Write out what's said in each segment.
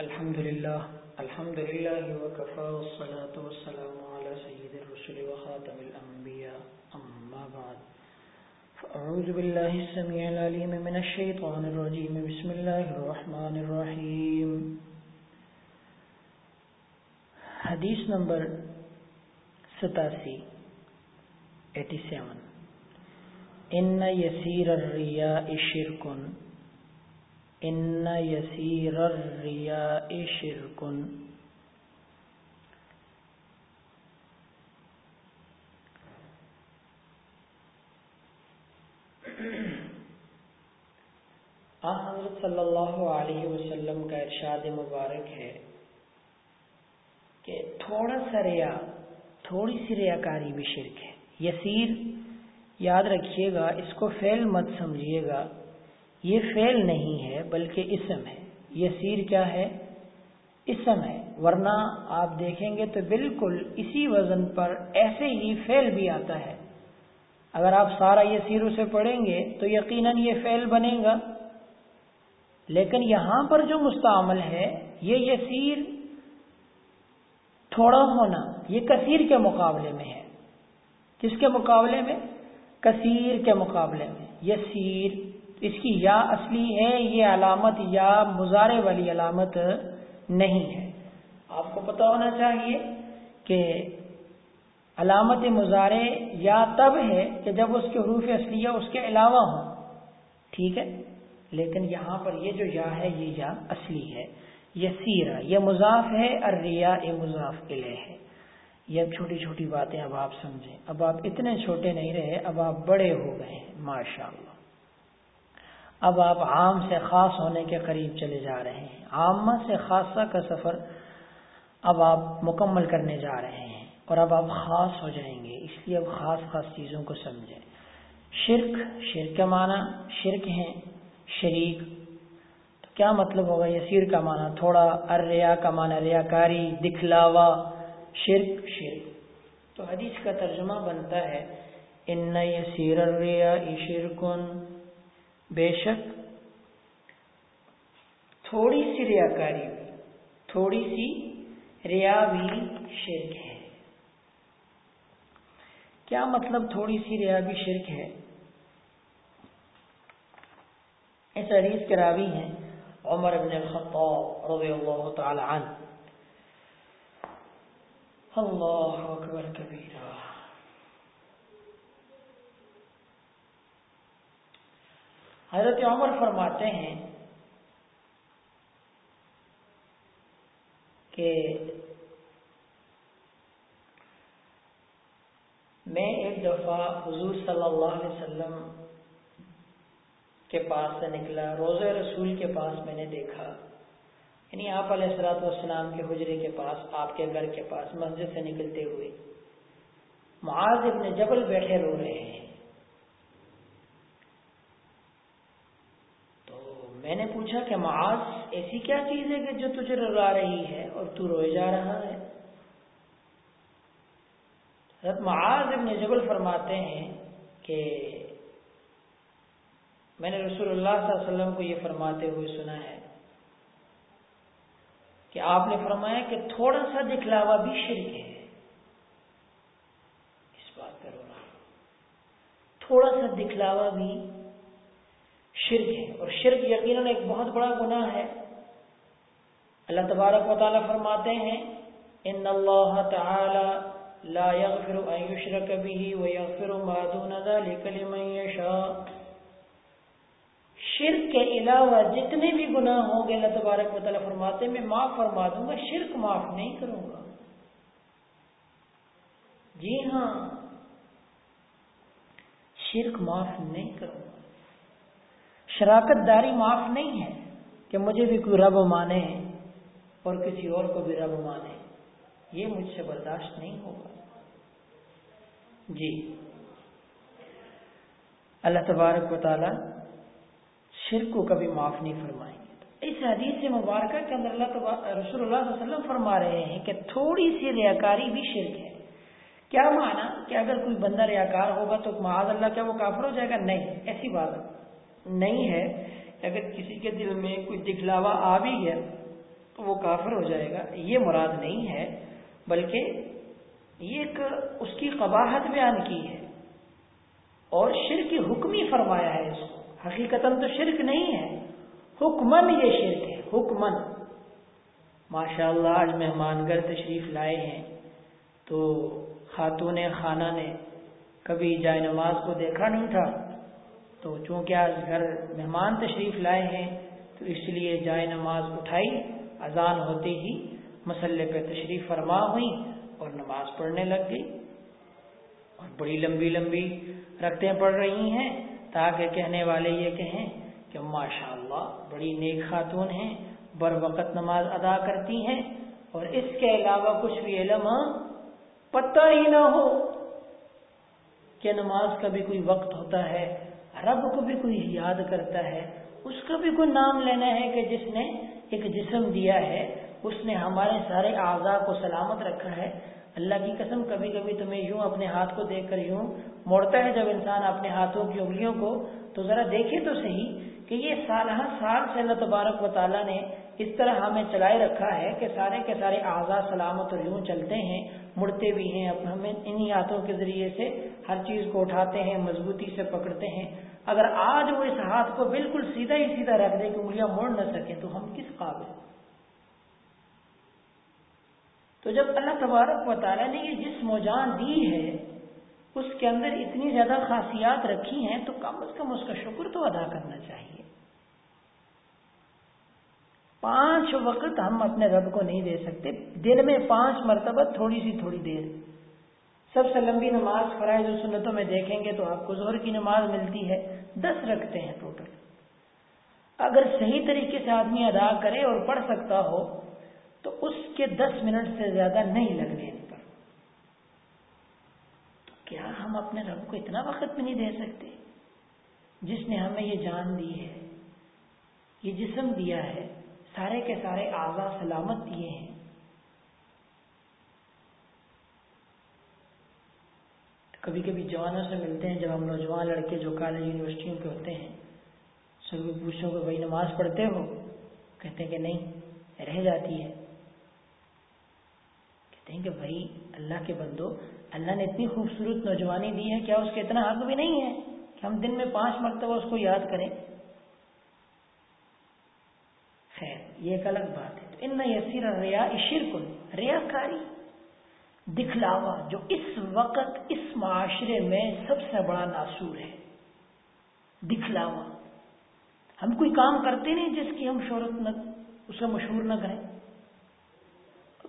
الحمد لله الحمد لله وكفى والصلاة والسلام على سيد الرسل وخاتم الأنبياء أما بعد. فأعوذ بالله السميع العليم من الشيطان الرجيم بسم الله الرحمن الرحيم حدیث نمبر ستاسی، ایٹی سیون. ان یسیر الریاء شرکن ان یسیر الریاء شرکن حضرت صلی اللہ علیہ وسلم کا ارشاد مبارک ہے کہ تھوڑا سا ریا، تھوڑی سی ریاکاری بھی شرک ہے۔ یسیر، یاد رکھیے گا، اس کو فعل مت سمجھیے گا۔ یہ فعل نہیں ہے بلکہ اسم ہے۔ یسیر کیا ہے؟ اسم ہے۔ ورنہ آپ دیکھیں گے تو بالکل اسی وزن پر ایسے ہی فعل بھی آتا ہے۔ اگر آپ سارا یہ یسیر اسے پڑھیں گے تو یقیناً یہ فعل بنے گا۔ لیکن یہاں پر جو مستعمل ہے، یہ یسیر تھوڑا ہونا، یہ کثیر کے مقابلے میں ہے۔ کس کے مقابلے میں؟ کثیر کے مقابلے میں۔ یسیر اس کی یا اصلی ہے، یہ علامت یا مزارے والی علامت نہیں ہے۔ آپ کو پتا ہونا چاہیے کہ علامت مظاہرے یا تب ہے کہ جب اس کے حروف اصلیہ اس کے علاوہ ہوں۔ ٹھیک ہے؟ لیکن یہاں پر یہ جو یا ہے، یہ یا اصلی ہے۔ یہ سیرا یہ مضاف ہے اور ریا یہ مضاف علیہ ہے۔ یہ اب چھوٹی چھوٹی باتیں اب آپ سمجھیں۔ اب آپ اتنے چھوٹے نہیں رہے، اب آپ بڑے ہو گئے ہیں ماشاء اللہ اب آپ عام سے خاص ہونے کے قریب چلے جا رہے ہیں۔ عامہ سے خاصہ کا سفر اب آپ مکمل کرنے جا رہے ہیں اور اب آپ خاص ہو جائیں گے، اس لیے اب خاص خاص چیزوں کو سمجھیں۔ شرک شرک کا معنی شرک ہیں شریک۔ تو کیا مطلب ہوگا؟ یسیر کا معنی تھوڑا، اریا کا معنی ریا کاری دکھلاوا۔ شرک شرک۔ تو حدیث کا ترجمہ بنتا ہے، ان یسیر الریا شرکن بے شک تھوڑی سی ریا کاری تھوڑی سی ریا بھی شرک ہے۔ کیا مطلب تھوڑی سی ریا بھی شرک ہے؟ اس حدیث کے راوی ہیں عمر بن الخطاب رضی اللہ تعالی عنہ۔ اللہ اکبر کبیرہ۔ حضرت عمر فرماتے ہیں کہ میں ایک دفعہ حضور صلی اللہ علیہ وسلم کے پاس سے نکلا روز رسول کے پاس میں نے دیکھا۔ یعنی آپ علیہ السلاۃ والسلام کے حجرے کے پاس، آپ کے گھر کے پاس، مسجد سے نکلتے ہوئے۔ معاذ ابن جبل بیٹھے رو رہے ہیں۔ میں نے پوچھا کہ معاذ، ایسی کیا چیز ہے کہ جو تجھے رلا رہی ہے اور تو روئے جا رہا ہے؟ حضرت معاذ ابن جبل فرماتے ہیں کہ میں نے رسول اللہ صلی اللہ علیہ وسلم کو یہ فرماتے ہوئے سنا ہے کہ آپ نے فرمایا کہ تھوڑا سا دکھلاوا بھی شرک ہے۔ اس بات کا رونا تھوڑا سا دکھلاوا بھی شرک ہے۔ اور شرک یقیناً ایک بہت بڑا گناہ ہے۔ اللہ تبارک و تعالیٰ فرماتے ہیں، ان اللہ تعالی لا يغفر ان يشرك به ويغفر ما دون ذلك لمن يشاء شرک کے علاوہ جتنے بھی گناہ ہوں گے، اللہ تبارک و تعالیٰ فرماتے ہیں، میں معاف فرما دوں گا، شرک معاف نہیں کروں گا۔ جی ہاں شرک معاف نہیں کروں گا۔ شراکت داری معاف نہیں ہے کہ مجھے بھی کوئی رب مانے اور کسی اور کو بھی رب مانے، یہ مجھ سے برداشت نہیں ہوگا۔ جی۔ اللہ تبارک و تعالی شرک کو کبھی معاف نہیں فرمائیں گے۔ اس حدیث سے مبارکہ کے اندر اللہ رسول اللہ صلی اللہ علیہ وسلم فرما رہے ہیں کہ تھوڑی سی ریاکاری بھی شرک ہے۔ کیا مانا کہ اگر کوئی بندہ ریاکار ہوگا تو معاذ اللہ کیا وہ کافر ہو جائے گا؟ نہیں، ایسی بات نہیں ہے، اگر کسی کے دل میں کوئی دکھلاوا آ بھی گیا تو وہ کافر ہو جائے گا، یہ مراد نہیں ہے، بلکہ یہ ایک اس کی قباحت بیان کی ہے۔ اور شرک حکمی فرمایا ہے اس کو۔ حقیقت تو شرک نہیں ہے حکمن یہ شرک ہے حکمن ماشاء اللہ آج مہمان گھر تشریف لائے ہیں، تو خاتون خانہ نے کبھی جائے نماز کو دیکھا نہیں تھا؟ تو چونکہ آج گھر مہمان تشریف لائے ہیں، تو اس لیے جائے نماز اٹھائی، اذان ہوتے ہی مسلح پہ تشریف فرما ہوئی اور نماز پڑھنے لگ گئی اور بڑی لمبی لمبی رکھتے پڑھ رہی ہیں تاکہ کہنے والے یہ کہیں کہ ماشاء اللہ بڑی نیک خاتون ہیں، بر وقت نماز ادا کرتی ہیں اور اس کے علاوہ کچھ بھی علم پتہ ہی نہ ہو کہ نماز کا بھی کوئی وقت ہوتا ہے۔ رب کو بھی کوئی یاد کرتا ہے، اس کا بھی کوئی نام لینا ہے کہ جس نے ایک جسم دیا ہے، اس نے ہمارے سارے اعضاء کو سلامت رکھا ہے۔ اللہ کی قسم کبھی کبھی تمہیں یوں اپنے ہاتھ کو دیکھ کر یوں موڑتا ہے، جب انسان اپنے ہاتھوں کی انگلیوں کو، تو ذرا دیکھے تو صحیح کہ یہ سالہ سال سے اللہ تبارک و تعالیٰ نے اس طرح ہمیں چلائے رکھا ہے کہ سارے کے سارے اعضاء سلامت اور یوں چلتے ہیں، مڑتے بھی ہیں، ہمیں انہی ہاتھوں کے ذریعے سے ہر چیز کو اٹھاتے ہیں، مضبوطی سے پکڑتے ہیں۔ اگر آج وہ اس ہاتھ کو بالکل سیدھا ہی سیدھا رکھ دے کہ انگلیاں موڑ نہ سکیں، تو ہم کس قابل تو جب اللہ تبارک و تعالیٰ نے یہ جسم و جان دی ہے، اس کے اندر اتنی زیادہ خاصیات رکھی ہیں، تو کم از کم اس کا شکر تو ادا کرنا چاہیے۔ پانچ وقت ہم اپنے رب کو نہیں دے سکتے دن میں پانچ مرتبہ تھوڑی سی تھوڑی دیر۔ سب سے لمبی نماز فرائض و سنتوں میں دیکھیں گے تو آپ کو زہر کی نماز ملتی ہے، دس رکھتے ہیں ٹوٹل اگر صحیح طریقے سے آدمی ادا کرے اور پڑھ سکتا ہو، تو اس کے دس منٹ سے زیادہ نہیں لگنے ان پر. تو کیا ہم اپنے رب کو اتنا وقت بھی نہیں دے سکتے؟ جس نے ہمیں یہ جان دی ہے، یہ جسم دیا ہے، سارے کے سارے آزا سلامت دیے ہیں. کبھی کبھی جوانوں سے ملتے ہیں جب ہم نوجوان لڑکے جو کالج یونیورسٹیوں کے ہوتے ہیں سب کو پوچھو کہ بھائی نماز پڑھتے ہو؟ کہتے ہیں کہ نہیں، رہ جاتی ہے۔ کہتے ہیں کہ بھائی، اللہ کے بندو، اللہ نے اتنی خوبصورت نوجوانی دی ہے، کیا اس کے اتنا حق بھی نہیں ہے کہ ہم دن میں پانچ مرتبہ اس کو یاد کریں؟ خیر، یہ ایک الگ بات ہے۔ تو ان یسیر ریا شرکن ریا کاری دکھلاوا جو اس وقت اس معاشرے میں سب سے بڑا ناسور ہے۔ دکھلاوا۔ ہم کوئی کام کرتے نہیں جس کی ہم شہرت نہ، اس کا مشہور نہ کریں۔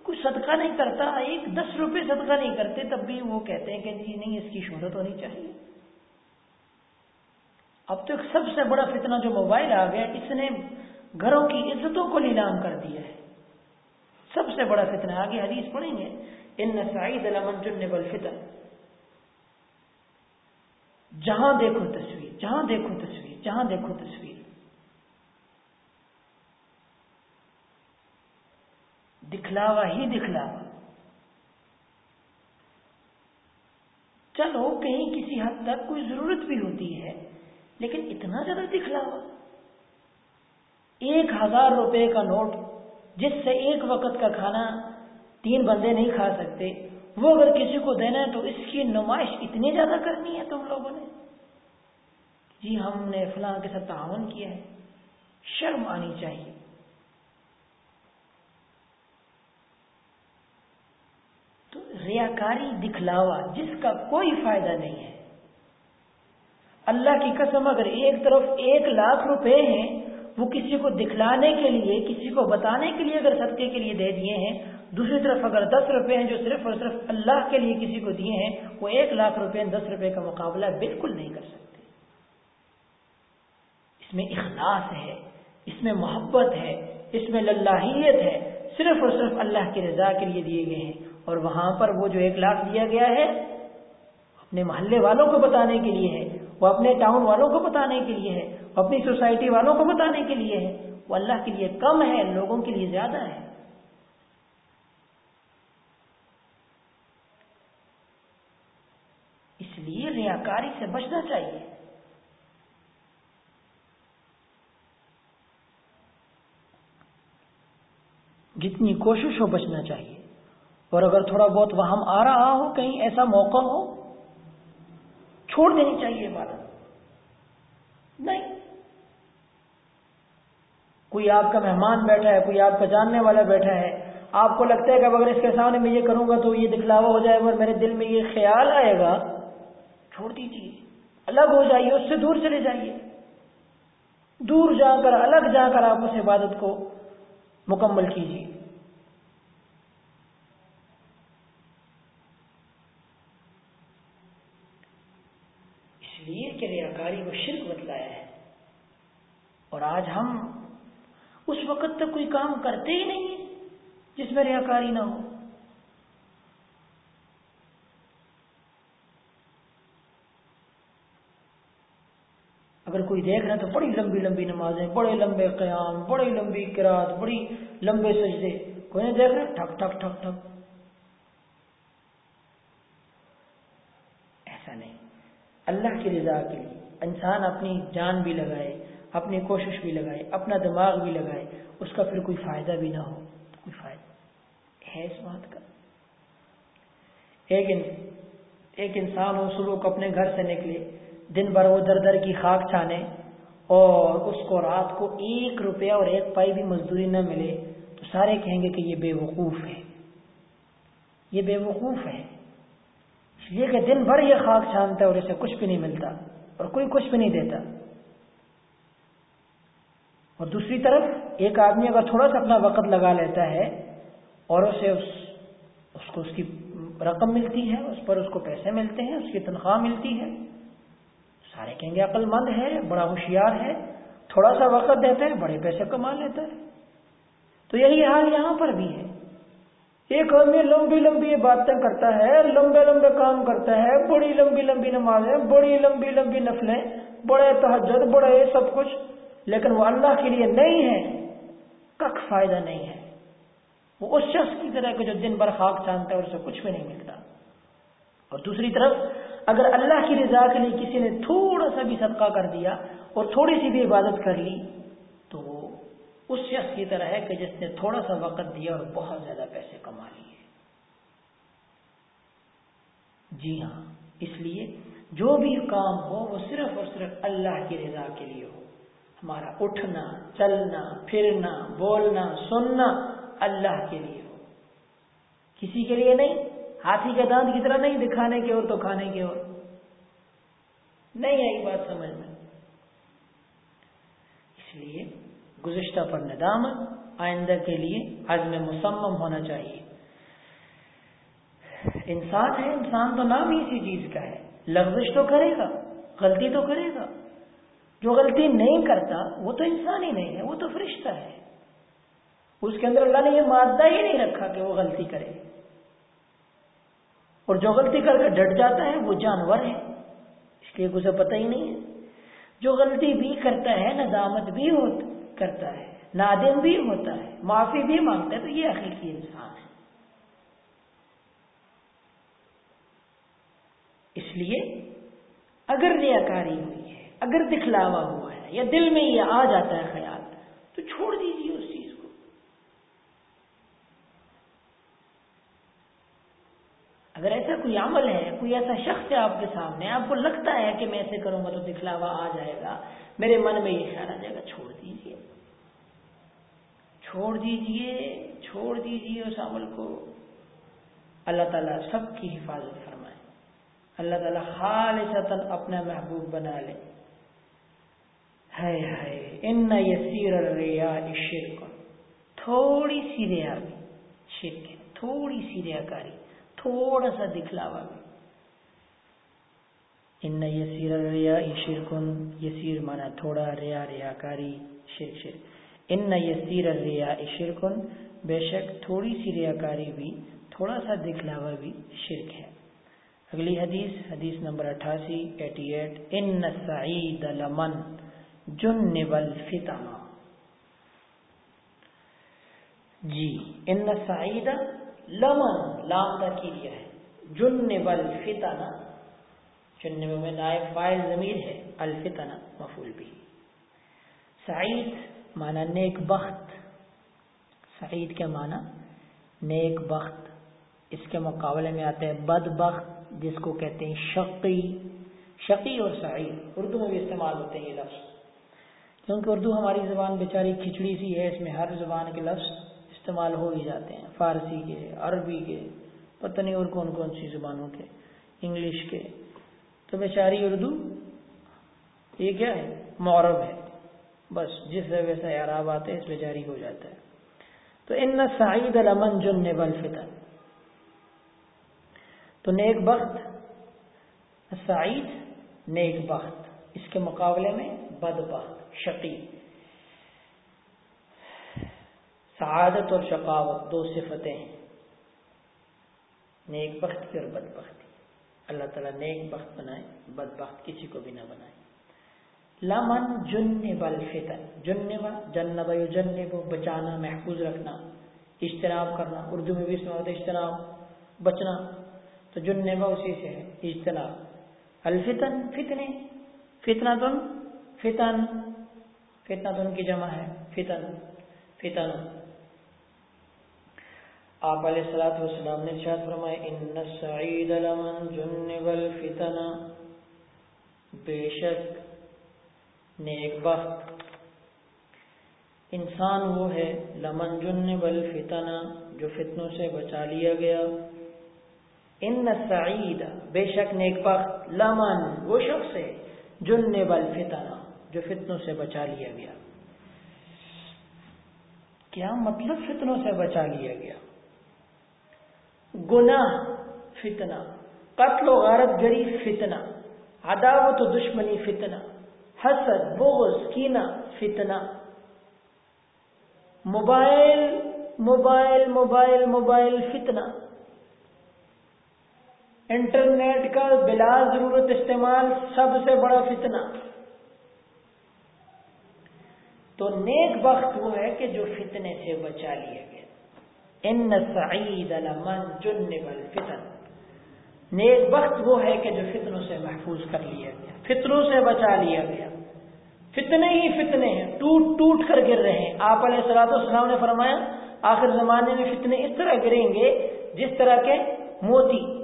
کوئی صدقہ نہیں کرتا، ایک دس روپے صدقہ نہیں کرتے، تب بھی وہ کہتے ہیں کہ جی نہیں، اس کی شہرت ہونی چاہیے۔ اب تو ایک سب سے بڑا فتنہ جو موبائل آ گیا، اس نے گھروں کی عزتوں کو نیلام کر دیا ہے۔ سب سے بڑا فتنہ، آگے حدیث پڑھیں گے۔ ان سعید جن بل فتن جہاں دیکھو تصویر، جہاں دیکھو تصویر، جہاں دیکھو تصویر۔ دکھلاوا ہی دکھلاوا۔ چلو کہیں کسی حد تک کوئی ضرورت بھی ہوتی ہے، لیکن اتنا زیادہ دکھلاوا۔ ایک ہزار روپے کا نوٹ جس سے ایک وقت کا کھانا تین بندے نہیں کھا سکتے، وہ اگر کسی کو دینا ہے تو اس کی نمائش اتنی زیادہ کرنی ہے تم لوگوں نے۔ جی ہم نے فلاں کے ساتھ تعاون کیا ہے۔ شرم آنی چاہیے۔ تو ریاکاری دکھلاوا، جس کا کوئی فائدہ نہیں ہے۔ اللہ کی قسم، اگر ایک طرف ایک لاکھ روپے ہیں، وہ کسی کو دکھلانے کے لیے، کسی کو بتانے کے لیے اگر صدقے کے لیے دے دیے ہیں دوسری طرف اگر دس روپے ہیں جو صرف اور صرف اللہ کے لیے کسی کو دیے ہیں، وہ ایک لاکھ روپے دس روپے کا مقابلہ بالکل نہیں کر سکتے۔ اس میں اخلاص ہے، اس میں محبت ہے، اس میں للہیت ہے۔ صرف اور صرف اللہ کی رضا کے لیے دیے گئے ہیں۔ اور وہاں پر وہ جو ایک لاکھ دیا گیا ہے، اپنے محلے والوں کو بتانے کے لیے ہے، وہ اپنے ٹاؤن والوں کو بتانے کے لیے ہے، وہ اپنی سوسائٹی والوں کو بتانے کے لیے ہے۔ وہ اللہ کے لیے کم ہے، لوگوں کے لیے زیادہ ہے اس لیے ریاکاری سے بچنا چاہیے۔ جتنی کوشش ہو بچنا چاہیے۔ اور اگر تھوڑا بہت وہم آ رہا ہو، کہیں ایسا موقع ہو، چھوڑ دینی چاہیے عبادت نہیں۔ کوئی آپ کا مہمان بیٹھا ہے، کوئی آپ کا جاننے والا بیٹھا ہے، آپ کو لگتا ہے کہ اگر اس کے سامنے میں یہ کروں گا تو یہ دکھلاوا ہو جائے گا اور میرے دل میں یہ خیال آئے گا چھوڑ دیجیے۔ الگ ہو جائیے، اس سے دور چلے جائیے۔ دور جا کر، الگ جا کر آپ اس عبادت کو مکمل کیجیے۔ اس لیے کہ ریاکاری کو شرک بتلایا ہے۔ اور آج ہم اس وقت تک کوئی کام کرتے ہی نہیں جس میں ریاکاری نہ ہو۔ اگر کوئی دیکھ رہا ہے تو بڑی لمبی لمبی نمازیں، بڑے لمبے قیام، بڑی لمبی کراط بڑی لمبے سجدے۔ کوئی نہیں دیکھ رہا ٹھک ٹھک ٹھک ٹھک۔ ایسا نہیں۔ اللہ کی رضا کے لیے انسان اپنی جان بھی لگائے، اپنی کوشش بھی لگائے، اپنا دماغ بھی لگائے، اس کا پھر کوئی فائدہ بھی نہ ہو۔ کوئی فائدہ ہے اس بات کا؟ ایک انسان ہو، صبح کو اپنے گھر سے نکلے۔ دن بھر وہ در در کی خاک چھانے اور اس کو رات کو ایک روپیہ اور ایک پائی بھی مزدوری نہ ملے، تو سارے کہیں گے کہ یہ بے وقوف ہے۔ یہ بے وقوف ہے۔ اس لیے کہ دن بھر یہ خاک چھانتا ہے اور اسے کچھ بھی نہیں ملتا اور کوئی کچھ بھی نہیں دیتا۔ اور دوسری طرف ایک آدمی اگر تھوڑا سا اپنا وقت لگا لیتا ہے اور اسے اس اس کو اس کی رقم ملتی ہے، اس پر اس کو پیسے ملتے ہیں، اس کی تنخواہ ملتی ہے سارے کہیں گے عقل مند ہے، بڑا ہوشیار ہے، تھوڑا سا وقت دیتا ہے، بڑے پیسے کما لیتا ہے۔ تو یہی حال یہاں پر بھی ہے۔ ایک آدمی لمبی لمبی باتیں کرتا ہے، لمبے لمبے کام کرتا ہے، بڑی لمبی لمبی نمازیں، بڑی لمبی لمبی نفلیں، بڑے تحجد بڑے سب کچھ، لیکن وہ اللہ کے لیے نہیں ہے۔ کک فائدہ نہیں ہے۔ وہ اس شخص کی طرح کے جو دن بھر خاک چاندتا ہے اور اسے کچھ بھی نہیں ملتا۔ اور دوسری طرف اگر اللہ کی رضا کے لیے کسی نے تھوڑا سا بھی صدقہ کر دیا اور تھوڑی سی بھی عبادت کر لی، تو وہ اس شخص کی طرح ہے کہ جس نے تھوڑا سا وقت دیا اور بہت زیادہ پیسے کما لیے۔ جی ہاں اس لیے جو بھی کام ہو، وہ صرف اور صرف اللہ کی رضا کے لیے ہو۔ ہمارا اٹھنا، چلنا، پھرنا، بولنا، سننا اللہ کے لیے ہو۔ کسی کے لیے نہیں ہاتھی کے دانت کی طرح نہیں دکھانے کے اور تو کھانے کے اور۔ نہیں آئی بات سمجھ میں۔ اس لیے گزشتہ پر ندامت آئندہ کے لیے عزم مسمم ہونا چاہیے۔ انسان ہے، انسان تو نام ہی اسی چیز کا ہے۔ لفزش تو کرے گا، غلطی تو کرے گا۔ جو غلطی نہیں کرتا، وہ تو انسان ہی نہیں ہے، وہ تو فرشتہ ہے۔ اس کے اندر اللہ نے یہ مادہ ہی نہیں رکھا کہ وہ غلطی کرے۔ اور جو غلطی کر کے ڈٹ جاتا ہے، وہ جانور ہے۔ اس لیے اسے پتہ ہی نہیں ہے۔ جو غلطی بھی کرتا ہے، ندامت بھی کرتا ہے، نادم بھی ہوتا ہے، معافی بھی مانگتا ہے، تو یہ حقیقی انسان ہے۔ اس لیے اگر ریاکاری ہوئی ہے، اگر دکھلاوا ہوا ہے، یا دل میں یہ آ جاتا ہے خیال، تو چھوڑ دیجیے اس چیز اگر ایسا کوئی عمل ہے، کوئی ایسا شخص ہے آپ کے سامنے، آپ کو لگتا ہے کہ میں ایسے کروں گا تو دکھلاوا آ جائے گا۔ میرے من میں یہ خیال آ جائے گا، چھوڑ دیجیے چھوڑ دیجیے چھوڑ دیجیے اس عمل کو۔ اللہ تعالیٰ سب کی حفاظت فرمائے۔ اللہ تعالیٰ خالص اپنا محبوب بنا لے۔ ہے ان یسیر الریا شرک۔ تھوڑی سی ریا شرک تھوڑی سی ریا کاری۔ تھوڑا سا دکھلاوا۔ بھی ان یسیر ریا شرکن یسیر مانا تھوڑا ریا ریا کاری شرک شرک۔ ان یسیر ریا شرکن بے شک تھوڑی سی ریا کاری بھی، تھوڑا سا دکھلاوا بھی شرک ہے۔ اگلی حدیث حدیث نمبر اٹھاسی، ایٹی ایٹ۔ ان سعید لمن جن الفتنہ جی ان سعید لمن لام تاکید ہے۔ جن بل فتنا چننے میں نائب فائل ضمیر ہے۔ الفتنا مفول بھی۔ سعید مانا نیک بخت۔ سعید کے معنی؟ نیک بخت۔ اس کے مقابلے میں آتے ہیں بد بخت، جس کو کہتے ہیں شقی۔ شقی اور سعید، اردو میں بھی استعمال ہوتے ہیں یہ لفظ۔ کیونکہ اردو ہماری زبان بیچاری کھچڑی سی ہے، اس میں ہر زبان کے لفظ استعمال ہو ہی جاتے ہیں، فارسی کے، عربی کے، پتہ نہیں اور کون کون سی زبانوں کے، انگلش کے۔ تو بیچاری اردو یہ کیا ہے؟ معرب ہے۔ بس، جس جگہ سے عراب آتے ہیں، اس بیچاری ہو جاتا ہے۔ تو ان سعید المن جن فتن تو نیک بخت، سعید نیک بخت۔ اس کے مقابلے میں بد بخت، شقی۔ سعادت اور شقاوت دو صفتیں ہیں۔ نیک بخت اور بد بختی اللہ تعالیٰ نیک بخت بنائے، بد بخت کسی کو بھی نہ بنائے۔ لمن جن بل فتن جن جنب جنب بچانا، محفوظ رکھنا، اجتناب کرنا، اردو میں بھی اس میں ہوتا ہے اجتناب، بچنا۔ تو جن اسی سے ہے، اجتناب۔ الفتن فتنے فتنا تن فتن فتنا تو ان کی جمع ہے، فتن فتن آپ علیہ السلاۃ والسلام نے ارشاد فرمائے ان سعید لمن جنب الفتن بے شک نیک بخت انسان وہ ہے، لمن جنب الفتن جو فتنوں سے بچا لیا گیا۔ ان سعید بے شک نیک بخت لمن وہ شخص ہے، جنب الفتن جو فتنوں سے بچا لیا گیا۔ کیا مطلب فتنوں سے بچا لیا گیا؟ گناہ، فتنہ۔ قتل و غارت گری فتنہ۔ عداوت و دشمنی فتنہ۔ حسد، بغض، کینہ، فتنہ۔ موبائل موبائل موبائل موبائل فتنہ۔ انٹرنیٹ کا بلا ضرورت استعمال سب سے بڑا فتنہ۔ تو نیک بخت وہ ہے کہ جو فتنے سے بچا لیا گیا ان سعید الفتن۔ نیک بخت وہ ہے کہ جو فتنوں سے محفوظ کر لیا گیا فطروں سے بچا لیا گیا۔ فتنے ہی فتنے ہیں، ٹوٹ ٹوٹ کر گر رہے ہیں۔ آپ علیہ سلاۃ السلام نے فرمایا، آخر زمانے میں فتنے اس طرح گریں گے جس طرح کے موتی۔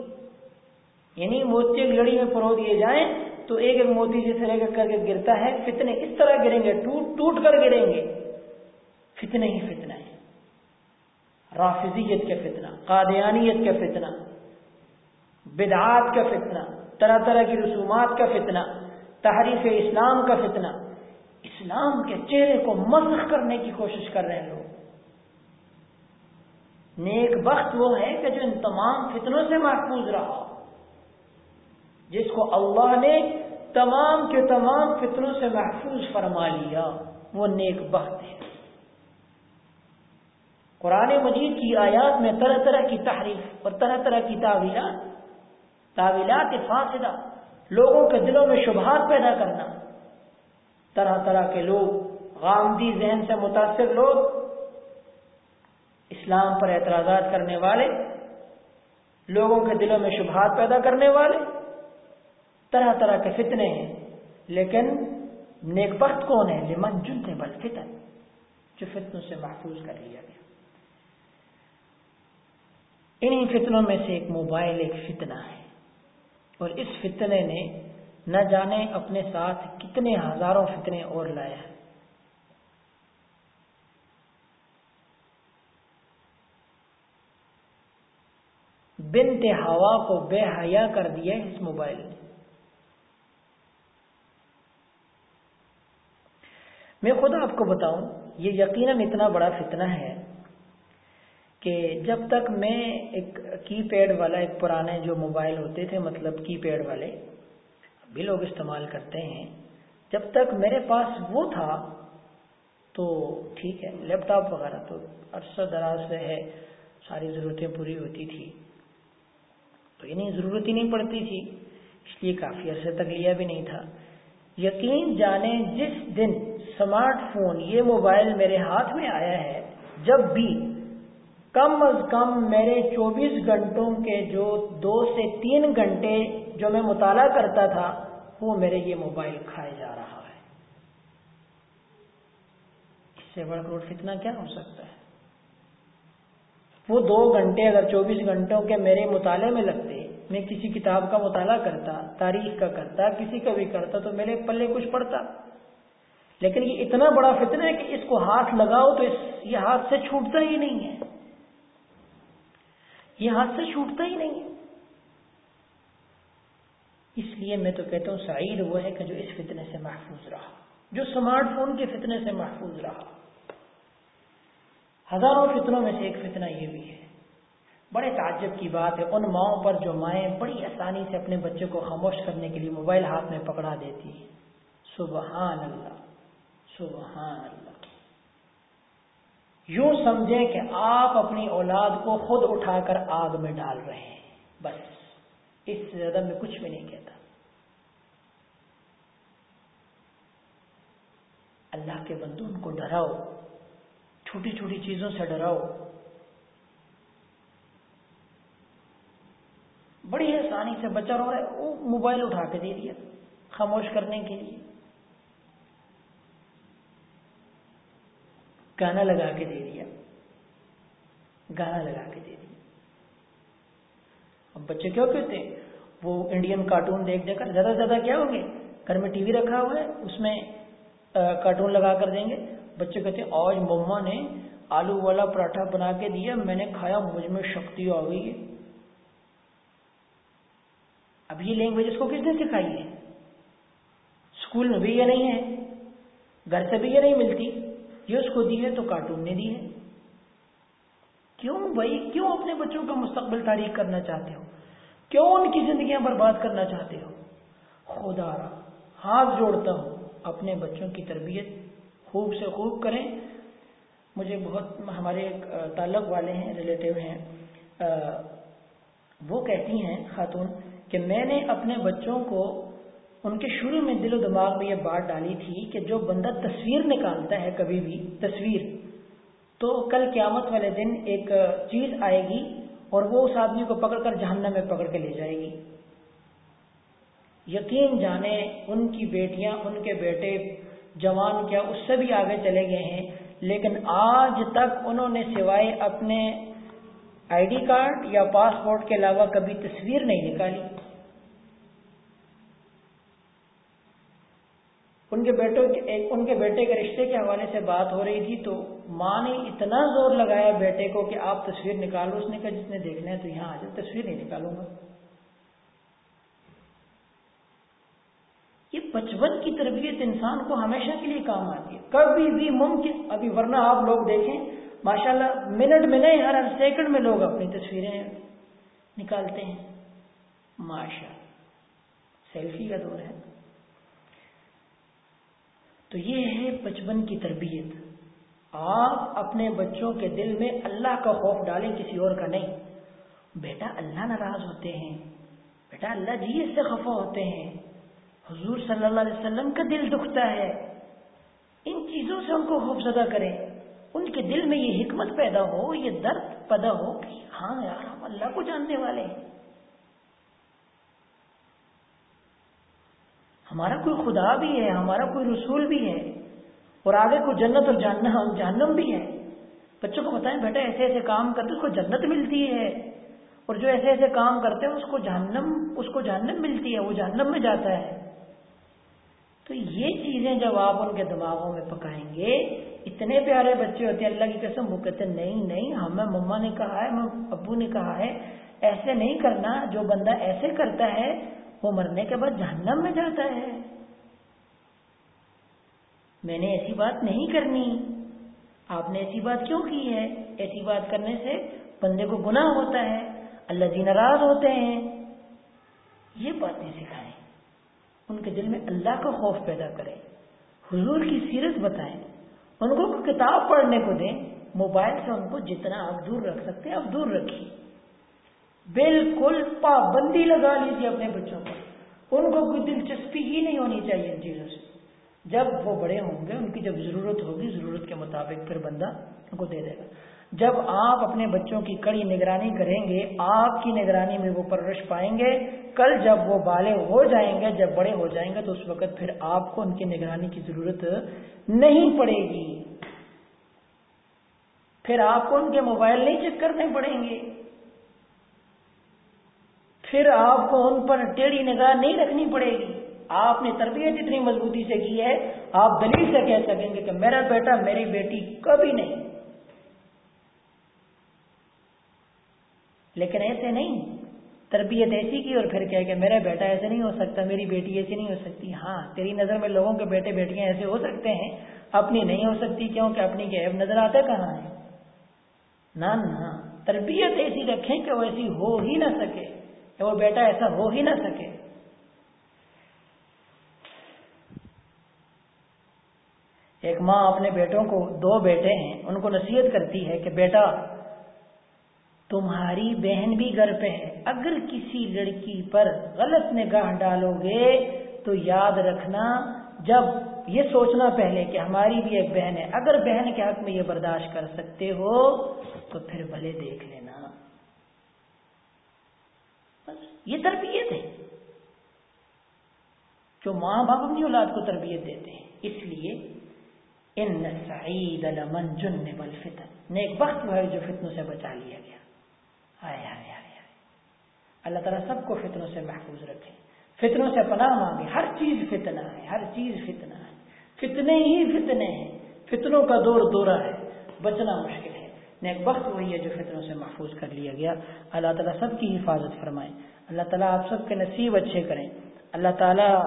یعنی موتی ایک لڑی میں پرو دیے جائیں تو ایک ایک موتی جیسے لے کر کے گرتا ہے، فتنے اس طرح گریں گے، ٹوٹ ٹوٹ کر گریں گے۔ فتنے ہی فتنہ ہے رافضیت کا فتنہ، قادیانیت کا فتنہ، بدعات کا فتنہ، طرح طرح کی رسومات کا فتنہ، تحریف اسلام کا فتنہ۔ اسلام کے چہرے کو مسخ کرنے کی کوشش کر رہے ہیں لوگ۔ نیک بخت وہ ہے کہ جو ان تمام فتنوں سے محفوظ رہا جس کو اللہ نے تمام کے تمام فتنوں سے محفوظ فرما لیا۔ وہ نیک بخت ہے قرآن مجید کی آیات میں طرح طرح کی تحریف اور طرح طرح کی تعویلات تعویلات فاصدہ لوگوں کے دلوں میں شبہات پیدا کرنا، طرح طرح کے لوگ، غامدی ذہن سے متاثر لوگ، اسلام پر اعتراضات کرنے والے، لوگوں کے دلوں میں شبہات پیدا کرنے والے، طرح طرح کے فتنے ہیں، لیکن نیک بخت کون ہے؟ لمن جنتے بل فتن، جو فتنوں سے محفوظ کر لیا گیا۔ انہی فتنوں میں سے ایک موبائل، ایک فتنہ ہے۔ اور اس فتنے نے نہ جانے اپنے ساتھ کتنے ہزاروں فتنے اور لائے ہیں۔ بنت ہوا کو بے حیا کر دیا اس موبائل نے۔ میں خود آپ کو بتاؤں، یہ یقیناً اتنا بڑا فتنہ ہے کہ جب تک میں ایک کی پیڈ والا، ایک پرانے جو موبائل ہوتے تھے مطلب کی پیڈ والے، بھی لوگ استعمال کرتے ہیں، جب تک میرے پاس وہ تھا، تو ٹھیک ہے، لیپ ٹاپ وغیرہ تو عرصہ دراز سے ہے، ساری ضرورتیں پوری ہوتی تھی، تو انہیں ضرورت ہی نہیں پڑتی تھی، اس لیے کافی عرصے تک لیا بھی نہیں تھا۔ یقین جانے جس دن اسمارٹ فون یہ موبائل میرے ہاتھ میں آیا ہے، جب بھی کم از کم میرے چوبیس گھنٹوں کے جو دو سے تین گھنٹے جو میں مطالعہ کرتا تھا، وہ میرے یہ موبائل کھائے جا رہا ہے۔ اس سے بڑا کروڑ فتنہ کیا ہو سکتا ہے؟ وہ دو گھنٹے اگر چوبیس گھنٹوں کے میرے مطالعے میں لگتے، میں کسی کتاب کا مطالعہ کرتا، تاریخ کا کرتا، کسی کا بھی کرتا، تو میرے پلے کچھ پڑتا۔ لیکن یہ اتنا بڑا فتنہ ہے کہ اس کو ہاتھ لگاؤ تو اس یہ ہاتھ سے چھوٹتا ہی نہیں ہے۔ یہ ہاتھ سے چھوٹتا ہی نہیں۔ ہے اس لیے میں تو کہتا ہوں، سعید وہ ہے کہ جو اس فتنے سے محفوظ رہا، جو اسمارٹ فون کے فتنے سے محفوظ رہا۔ ہزاروں فتنوں میں سے ایک فتنہ یہ بھی ہے۔ بڑے تعجب کی بات ہے، ان ماؤں پر جو مائیں بڑی آسانی سے اپنے بچے کو خاموش کرنے کے لیے موبائل ہاتھ میں پکڑا دیتی ہیں۔ سبحان اللہ سبحان اللہ۔ یوں سمجھیں کہ آپ اپنی اولاد کو خود اٹھا کر آگ میں ڈال رہے ہیں۔ بس، اس سے زیادہ میں کچھ بھی نہیں کہتا۔ اللہ کے بندو، ان کو ڈراؤ۔ چھوٹی چھوٹی چیزوں سے ڈراؤ۔ بڑی آسانی سے بچہ رو رہا ہے، وہ موبائل اٹھا کے دے دیا، خاموش کرنے کے لیے۔ گانا لگا کے دے دیا۔ گانا لگا کے دے دیا۔ اب بچے کیوں کہتے ہیں؟ وہ انڈین کارٹون دیکھ دے کر زیادہ سے زیادہ کیا ہوں گے گھر میں ٹی وی رکھا ہوا ہے، اس میں کارٹون لگا کر دیں گے۔ بچے کہتے ہیں، آج مما نے آلو والا پراٹھا بنا کے دیا، میں نے کھایا، مجھ میں شکتی آ گئی۔ ہے اب یہ لینگویج اس کو کس نے سکھائی ہے؟ اسکول میں بھی یہ نہیں ہے، گھر سے بھی یہ نہیں ملتی۔ یہ اس کو دی ہے تو کارٹون نے دی ہے۔ کیوں بھائی؟ کیوں اپنے بچوں کا مستقبل تاریخ کرنا چاہتے ہو؟ کیوں ان کی زندگیاں برباد کرنا چاہتے ہو؟ خدا را، ہاتھ جوڑتا ہوں، اپنے بچوں کی تربیت خوب سے خوب کریں۔ مجھے بہت ہمارے ایک تعلق والے ہیں ریلیٹیو ہیں۔ وہ کہتی ہیں خاتون کہ میں نے اپنے بچوں کو ان کے شروع میں دل و دماغ میں یہ بات ڈالی تھی کہ جو بندہ تصویر نکالتا ہے کبھی بھی، تصویر، تو کل قیامت والے دن ایک چیز آئے گی اور وہ اس آدمی کو پکڑ کر جہنم میں پکڑ کے لے جائے گی۔ یقین جانے ان کی بیٹیاں، ان کے بیٹے، جوان کیا، اس سے بھی آگے چلے گئے ہیں۔ لیکن آج تک انہوں نے سوائے اپنے آئی ڈی کارڈ یا پاسپورٹ کے علاوہ کبھی تصویر نہیں نکالی ان کے بیٹوں ان کے بیٹے کے رشتے کے حوالے سے بات ہو رہی تھی تو ماں نے اتنا زور لگایا بیٹے کو کہ آپ تصویر نکالو اس نے کہا جس نے دیکھنا ہے تو یہاں آ جائے تصویر نہیں نکالوں گا۔ یہ بچپن کی تربیت انسان کو ہمیشہ کے لیے کام آتی ہے۔ کبھی بھی ممکن، ابھی ورنہ آپ لوگ دیکھیں، ماشاءاللہ منٹ میں نہیں، ہر ہر سیکنڈ میں لوگ اپنی تصویریں نکالتے ہیں۔ ماشاء سیلفی کا دور ہے۔ تو یہ ہے بچپن کی تربیت۔ آپ اپنے بچوں کے دل میں اللہ کا خوف ڈالیں کسی اور کا نہیں۔ بیٹا، اللہ ناراض ہوتے ہیں۔ بیٹا، اللہ جی اس سے خفا ہوتے ہیں۔ حضور صلی اللہ علیہ وسلم کا دل دکھتا ہے۔ ان چیزوں سے ان کو خوف زدہ کریں۔ ان کے دل میں یہ حکمت پیدا ہو، یہ درد پیدا ہو کہ ہاں یار، ہم اللہ کو جاننے والے ہیں۔ ہمارا کوئی خدا بھی ہے، ہمارا کوئی رسول بھی ہے، اور آگے کوئی جنت اور جہنم بھی ہے۔ بچوں کو بتائیں، بیٹا ایسے ایسے کام کرتے، اس کو جنت ملتی ہے۔ اور جو ایسے ایسے کام کرتے ہیں، اس کو جہنم، اس کو جہنم ملتی ہے، وہ جہنم میں جاتا ہے۔ تو یہ چیزیں جب آپ ان کے دماغوں میں پکائیں گے، اتنے پیارے بچے ہوتے ہیں، اللہ کی قسم، وہ کہتے ہیں، نہیں نہیں ہمیں مما نے کہا ہے ابو نے کہا ہے، ایسے نہیں کرنا، جو بندہ ایسے کرتا ہے وہ مرنے کے بعد جہنم میں جاتا ہے۔ میں نے ایسی بات نہیں کرنی۔ آپ نے ایسی بات کیوں کی ہے؟ ایسی بات کرنے سے بندے کو گناہ ہوتا ہے۔ اللہ جی ناراض ہوتے ہیں۔ یہ باتیں سکھائیں۔ ان کے دل میں اللہ کا خوف پیدا کریں۔ حضور کی سیرت بتائیں۔ ان کو کتاب پڑھنے کو دیں۔ موبائل سے ان کو جتنا آپ دور رکھ سکتے ہیں، آپ دور رکھیے بالکل پابندی لگا لیجیے اپنے بچوں پر۔ ان کو کوئی دلچسپی ہی نہیں ہونی چاہیے ان چیزوں سے۔ جب وہ بڑے ہوں گے، ان کی جب ضرورت ہوگی، ضرورت کے مطابق پھر بندہ ان کو دے دے گا۔ جب آپ اپنے بچوں کی کڑی نگرانی کریں گے، آپ کی نگرانی میں وہ پرورش پائیں گے۔ کل جب وہ بالے ہو جائیں گے، جب بڑے ہو جائیں گے، تو اس وقت پھر آپ کو ان کی نگرانی کی ضرورت نہیں پڑے گی۔ پھر آپ کو ان کے موبائل نہیں چیک کرنے پڑیں گے۔ پھر آپ کو ان پر ٹیڑھی نگاہ نہیں رکھنی پڑے گی۔ آپ نے تربیت اتنی مضبوطی سے کی ہے، آپ دلیل سے کہہ سکیں گے کہ میرا بیٹا میری بیٹی کبھی نہیں۔ لیکن ایسے نہیں، تربیت ایسی کی اور پھر کہہ کہ میرا بیٹا ایسے نہیں ہو سکتا، میری بیٹی ایسی نہیں ہو سکتی۔ ہاں تیری نظر میں لوگوں کے بیٹے بیٹیاں ایسے ہو سکتے ہیں، اپنی نہیں ہو سکتی کیوں کہ اپنی کے نظر آتے کہاں ہے نہ، تربیت ایسی رکھیں کہ وہ ایسی ہو ہی نہ سکے۔ کہ وہ بیٹا ایسا ہو ہی نہ سکے۔ ایک ماں اپنے بیٹوں کو دو بیٹے ہیں، ان کو نصیحت کرتی ہے کہ بیٹا، تمہاری بہن بھی گھر پہ ہے، اگر کسی لڑکی پر غلط نگاہ ڈالو گے تو یاد رکھنا، جب یہ سوچنا پہلے کہ ہماری بھی ایک بہن ہے، اگر بہن کے حق میں یہ برداشت کر سکتے ہو تو پھر بھلے دیکھ لینا بس یہ تربیت ہے۔ جو ماں باپ اپنی اولاد کو تربیت دیتے ہیں، اس لیے ان سعید لمن جن نیک وقت وہ ہے جو فتنوں سے بچا لیا گیا۔ اللہ تعالیٰ سب کو فتنوں سے محفوظ رکھے۔ فتنوں سے پناہ مانگے۔ ہر چیز فتنہ ہے، ہر چیز فتنہ ہے۔ فتنے ہی فتنے ہیں۔ فتنوں کا دور دورہ ہے، بچنا مشکل ہے۔ نیک وقت وہی ہے جو فتنوں سے محفوظ کر لیا گیا۔ اللہ تعالیٰ سب کی حفاظت فرمائے۔ اللہ تعالیٰ آپ سب کے نصیب اچھے کریں۔ اللہ تعالیٰ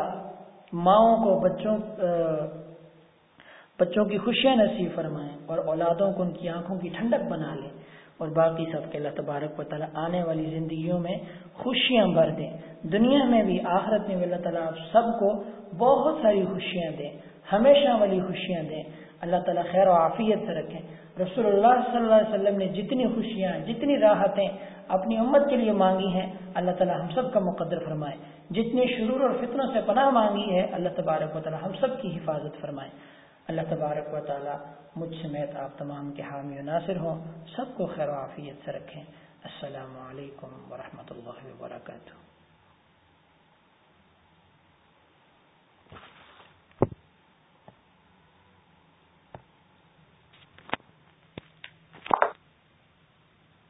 ماؤں کو بچوں بچوں کی خوشیاں نصیب فرمائیں اور اولادوں کو ان کی آنکھوں کی ٹھنڈک بنا لیں اور باقی سب کے اللہ تبارک و تعالیٰ آنے والی زندگیوں میں خوشیاں بھر دیں۔ دنیا میں بھی، آخرت میں بھی اللہ تعالیٰ آپ سب کو بہت ساری خوشیاں دیں، ہمیشہ والی خوشیاں دیں۔ اللہ تعالیٰ خیر و عافیت سے رکھیں۔ رسول اللہ صلی اللہ علیہ وسلم نے جتنی خوشیاں، جتنی راحتیں اپنی امت کے لیے مانگی ہیں، اللہ تعالیٰ ہم سب کا مقدر فرمائے۔ جتنی شرور اور فتنوں سے پناہ مانگی ہے، اللہ تبارک و تعالیٰ ہم سب کی حفاظت فرمائے۔ اللہ تبارک و تعالی مجھ سمیت آپ تمام کے حامی و ناصر ہوں۔ سب کو خیر و عافیت سے رکھیں۔ السلام علیکم ورحمۃ اللہ وبرکاتہ۔